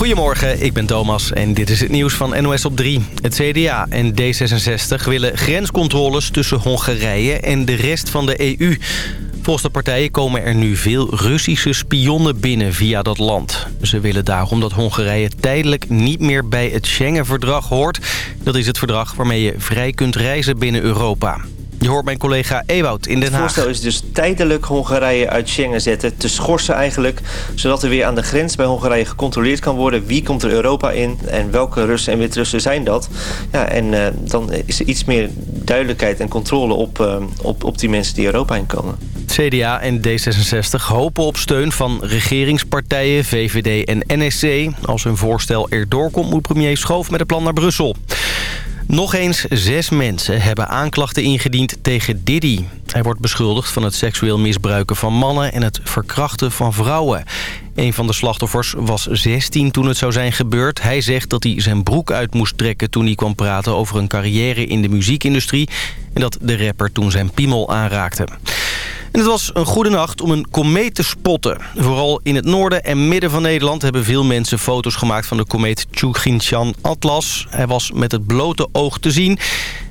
Goedemorgen, ik ben Thomas en dit is het nieuws van NOS op 3. Het CDA en D66 willen grenscontroles tussen Hongarije en de rest van de EU. Volgens de partijen komen er nu veel Russische spionnen binnen via dat land. Ze willen daarom dat Hongarije tijdelijk niet meer bij het Schengen-verdrag hoort. Dat is het verdrag waarmee je vrij kunt reizen binnen Europa. Je hoort mijn collega Ewout in Den Haag. Het voorstel is dus tijdelijk Hongarije uit Schengen zetten. Te schorsen eigenlijk. Zodat er weer aan de grens bij Hongarije gecontroleerd kan worden. Wie komt er Europa in en welke Russen en Wit-Russen zijn dat. Ja, en uh, dan is er iets meer duidelijkheid en controle op, uh, op, op die mensen die Europa inkomen. CDA en D66 hopen op steun van regeringspartijen, VVD en NSC. Als hun voorstel erdoor komt, moet premier Schoof met het plan naar Brussel. Nog eens zes mensen hebben aanklachten ingediend tegen Diddy. Hij wordt beschuldigd van het seksueel misbruiken van mannen... en het verkrachten van vrouwen. Een van de slachtoffers was 16 toen het zou zijn gebeurd. Hij zegt dat hij zijn broek uit moest trekken toen hij kwam praten... over een carrière in de muziekindustrie... en dat de rapper toen zijn piemel aanraakte. En het was een goede nacht om een komeet te spotten. Vooral in het noorden en midden van Nederland hebben veel mensen foto's gemaakt van de komeet Chuginshan Atlas. Hij was met het blote oog te zien.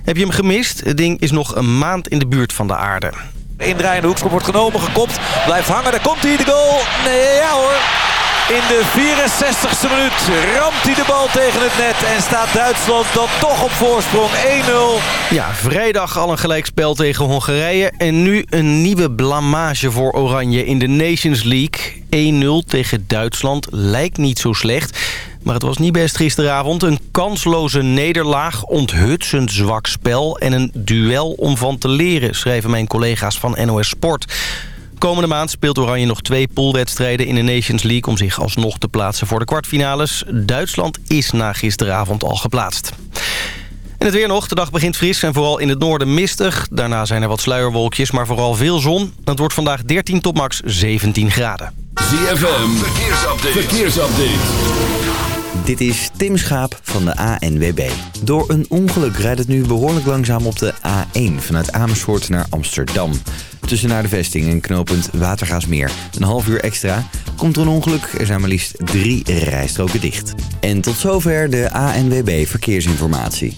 Heb je hem gemist? Het ding is nog een maand in de buurt van de aarde. Indraaiende hoekschop wordt genomen, gekopt, blijft hangen. Daar komt hij, de goal. Nee, ja hoor. In de 64ste minuut ramt hij de bal tegen het net en staat Duitsland dan toch op voorsprong 1-0. Ja, vrijdag al een gelijkspel tegen Hongarije en nu een nieuwe blamage voor Oranje in de Nations League. 1-0 tegen Duitsland lijkt niet zo slecht, maar het was niet best gisteravond. Een kansloze nederlaag, onthutsend zwak spel en een duel om van te leren, schrijven mijn collega's van NOS Sport. Komende maand speelt Oranje nog twee poolwedstrijden in de Nations League... om zich alsnog te plaatsen voor de kwartfinales. Duitsland is na gisteravond al geplaatst. En het weer nog. De dag begint fris en vooral in het noorden mistig. Daarna zijn er wat sluierwolkjes, maar vooral veel zon. Het wordt vandaag 13 tot max 17 graden. ZFM, verkeersupdate. verkeersupdate. Dit is Tim Schaap van de ANWB. Door een ongeluk rijdt het nu behoorlijk langzaam op de A1 vanuit Amersfoort naar Amsterdam. Tussen naar de vesting en knooppunt Watergaasmeer. Een half uur extra. Komt er een ongeluk, er zijn maar liefst drie rijstroken dicht. En tot zover de ANWB Verkeersinformatie.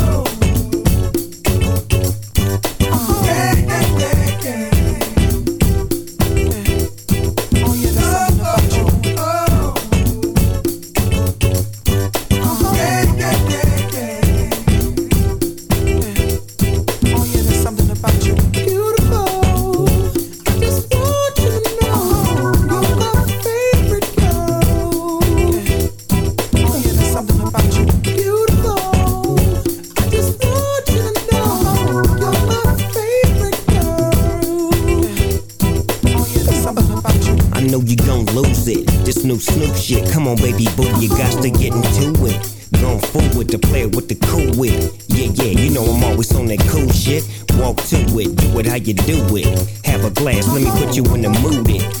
how Oh know you do it. Just new smooth shit. Come on baby boy you gotta get into it. Go on forward to play with the cool with. Yeah yeah, you know I'm always on that cool shit. Want to it, do with What I you do with Have a glass, let me put you in the mood. It.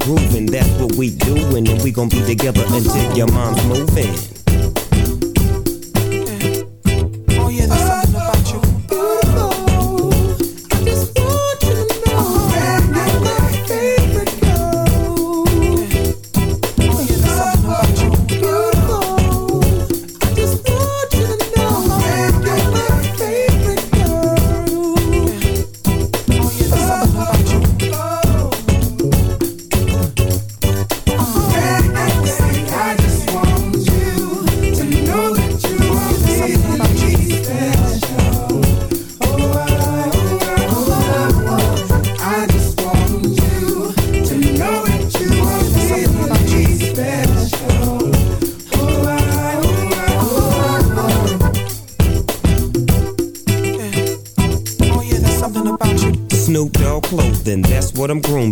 Grooving, that's what we doing, and we gon' be together until your mom's moving. Oh yeah, there's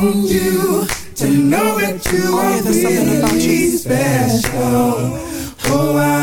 Want you to know that you are really special. Oh, I,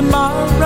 tomorrow.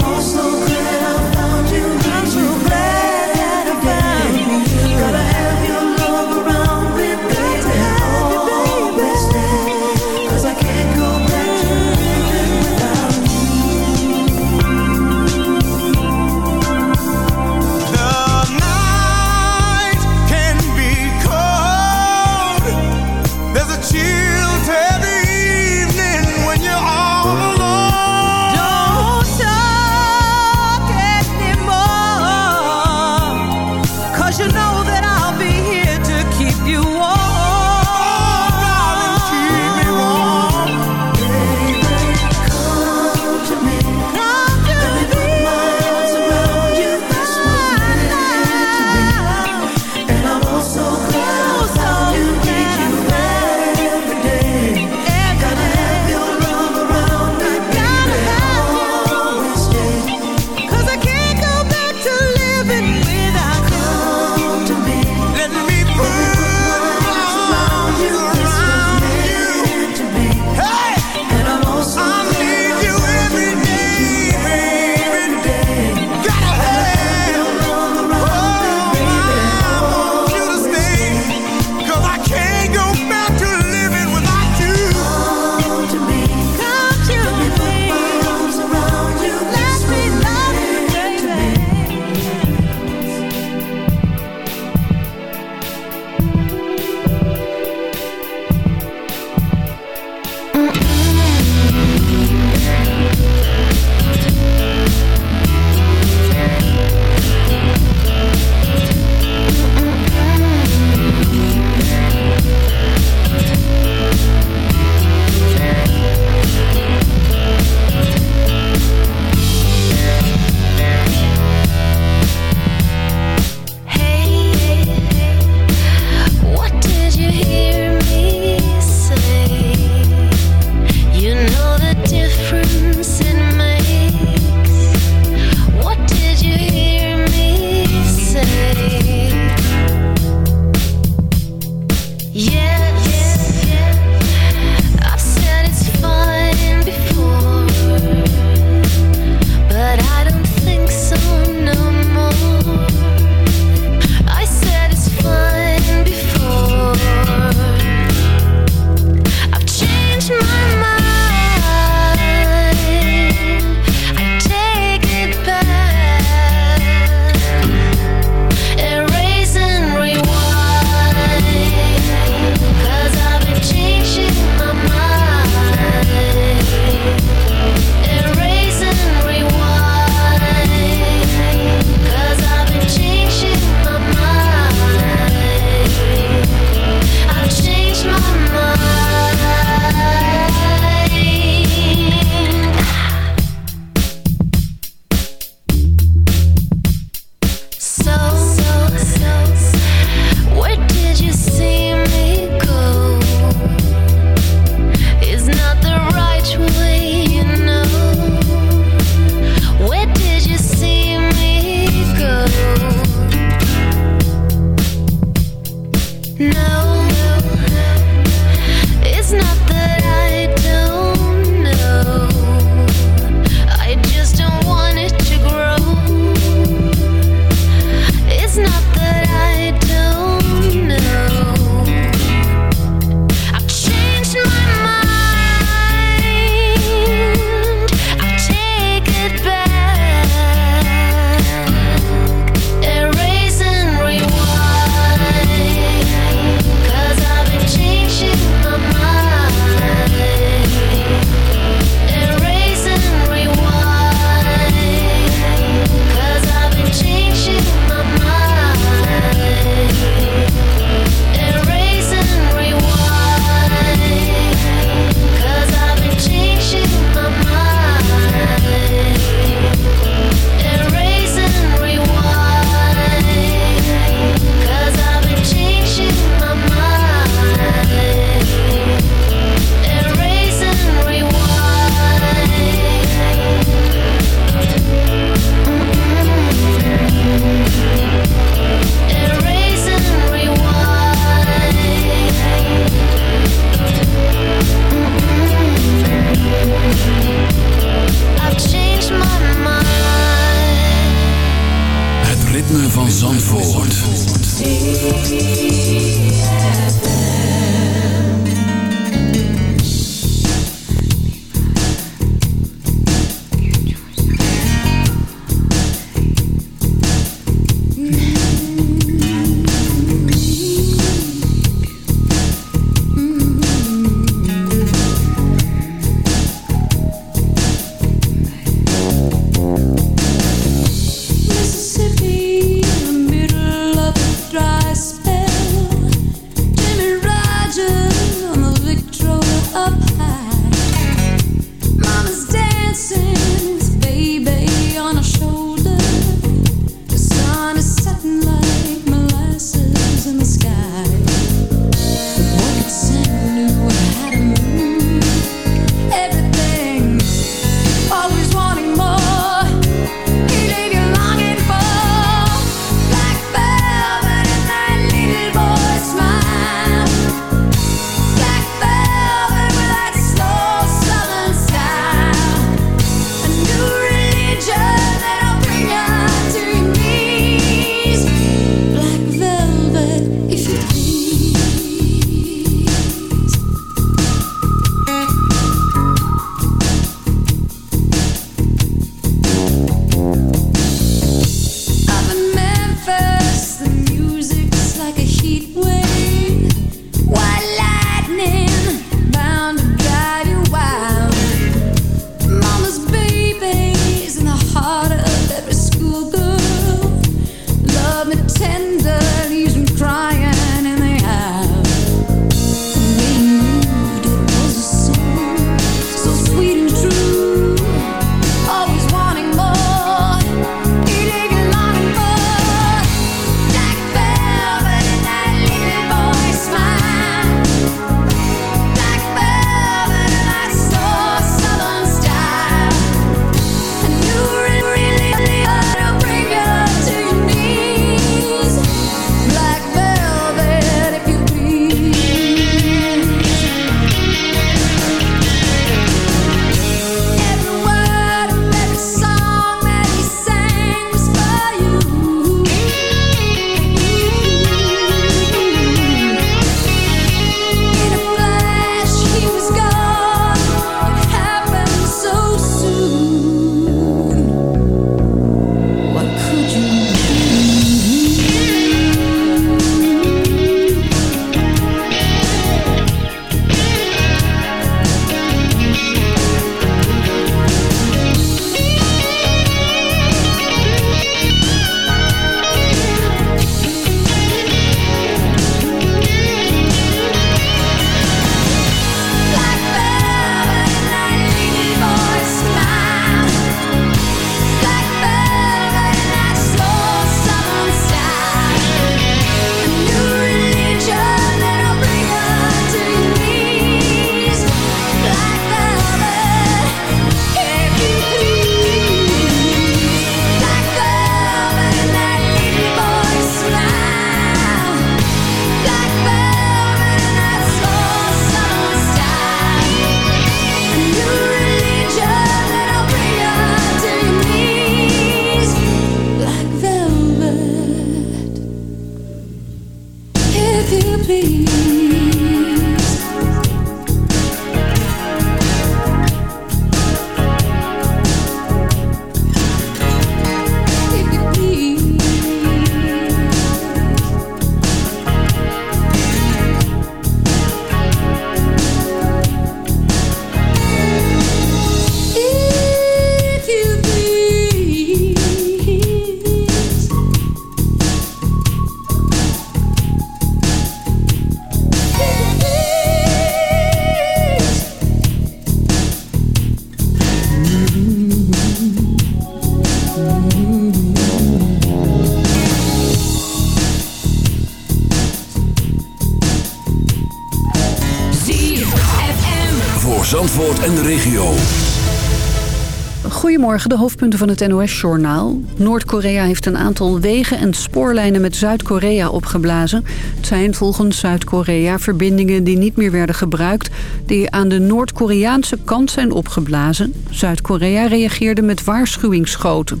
Morgen de hoofdpunten van het NOS-journaal. Noord-Korea heeft een aantal wegen en spoorlijnen met Zuid-Korea opgeblazen. Het zijn volgens Zuid-Korea verbindingen die niet meer werden gebruikt... die aan de Noord-Koreaanse kant zijn opgeblazen. Zuid-Korea reageerde met waarschuwingsschoten.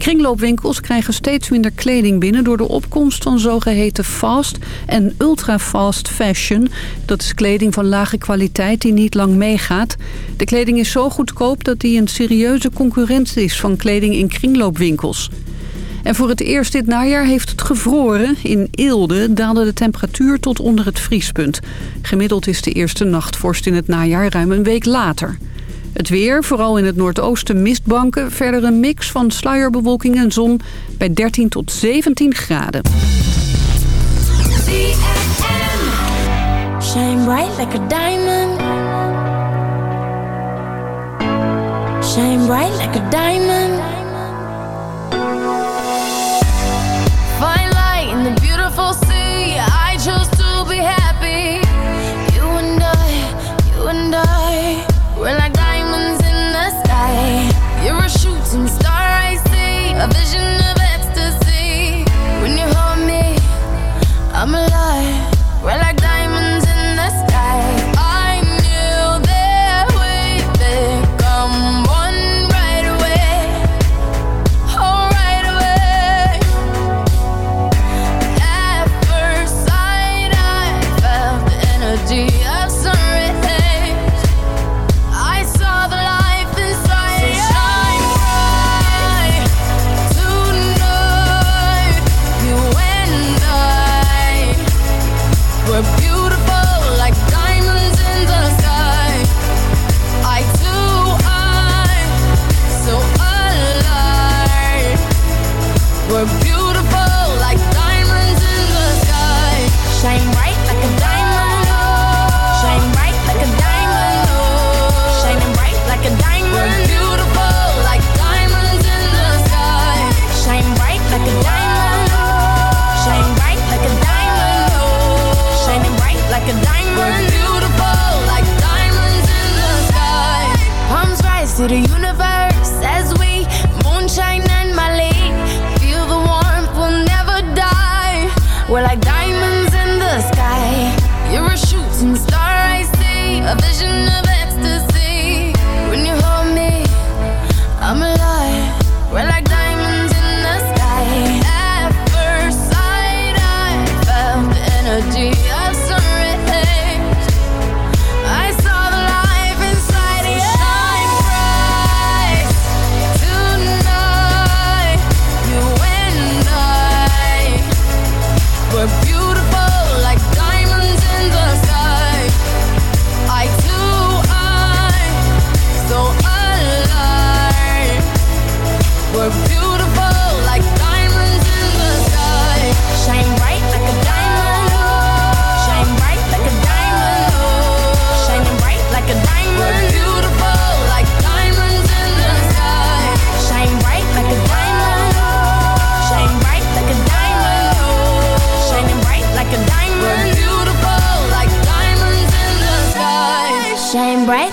Kringloopwinkels krijgen steeds minder kleding binnen... door de opkomst van zogeheten fast en ultra-fast fashion. Dat is kleding van lage kwaliteit die niet lang meegaat. De kleding is zo goedkoop dat die een serieuze concurrent is... van kleding in kringloopwinkels. En voor het eerst dit najaar heeft het gevroren. In Eelde daalde de temperatuur tot onder het vriespunt. Gemiddeld is de eerste nachtvorst in het najaar ruim een week later. Het weer, vooral in het noordoosten mistbanken. Verder een mix van sluierbewolking en zon bij 13 tot 17 graden. Shine like a diamond. Like a diamond.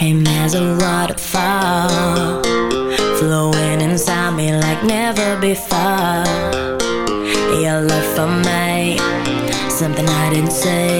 came as a waterfall Flowing inside me like never before. Your love for me Something I didn't say.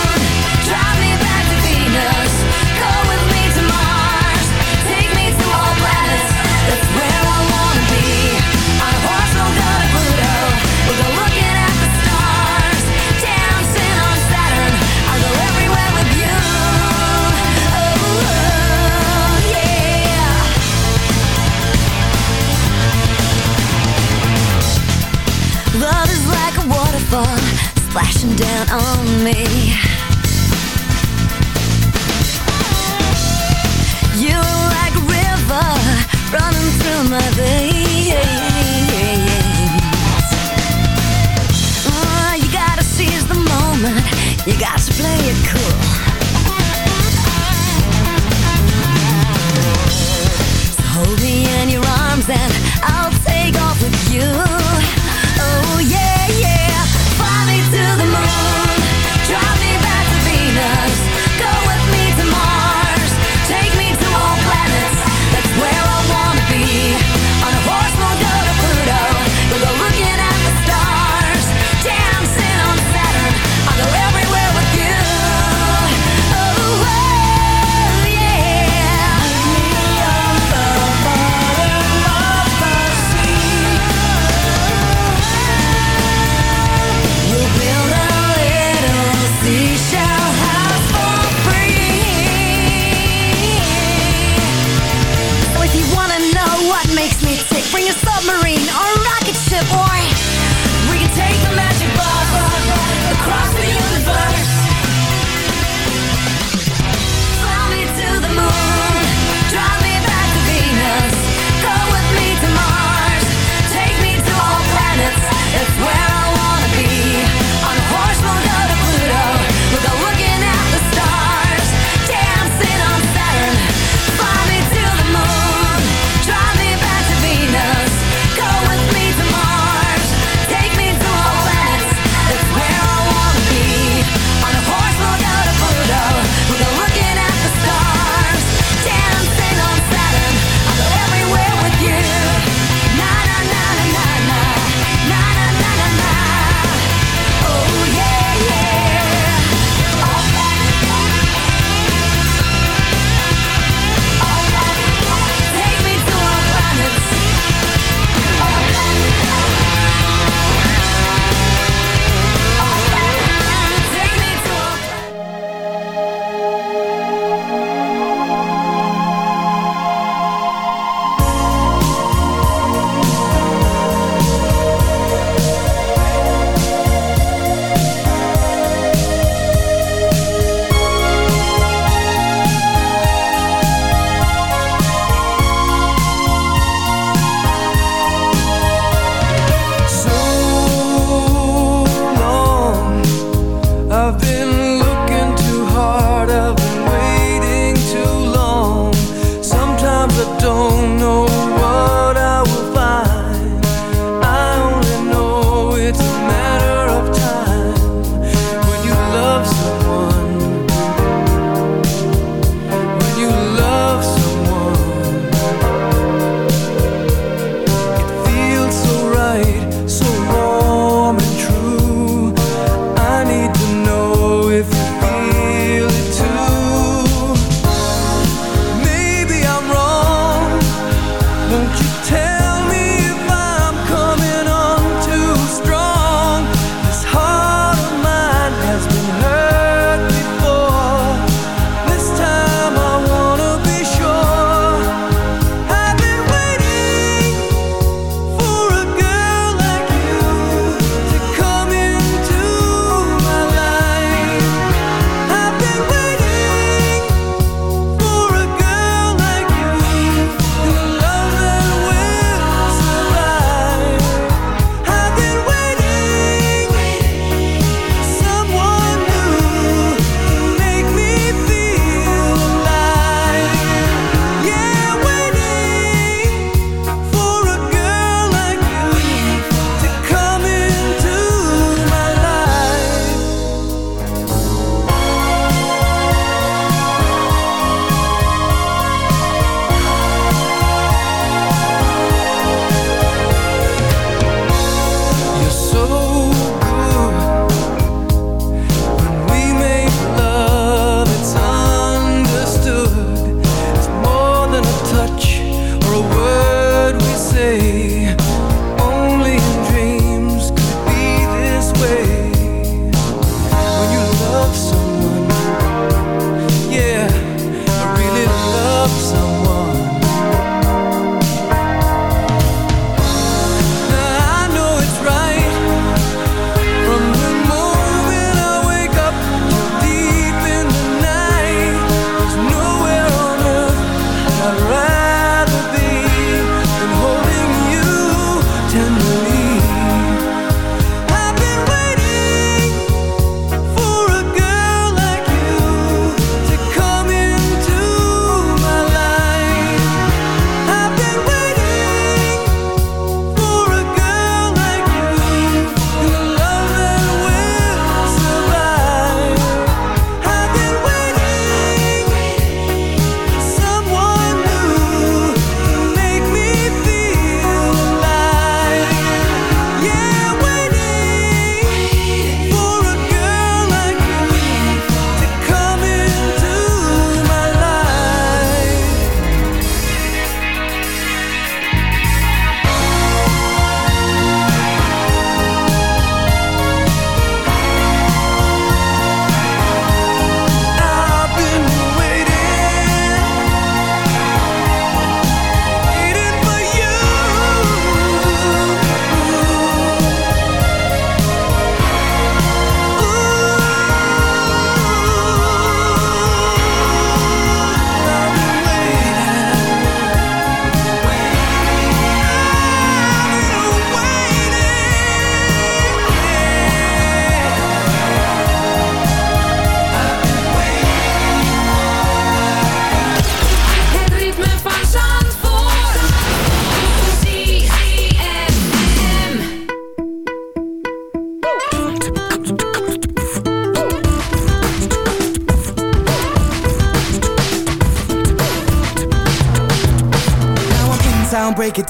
crashing down on me. You are like a river running through my veins. Oh, You gotta seize the moment, you got to play it cool. So Hold me in your arms and I'll take off with you. Oh yeah, yeah.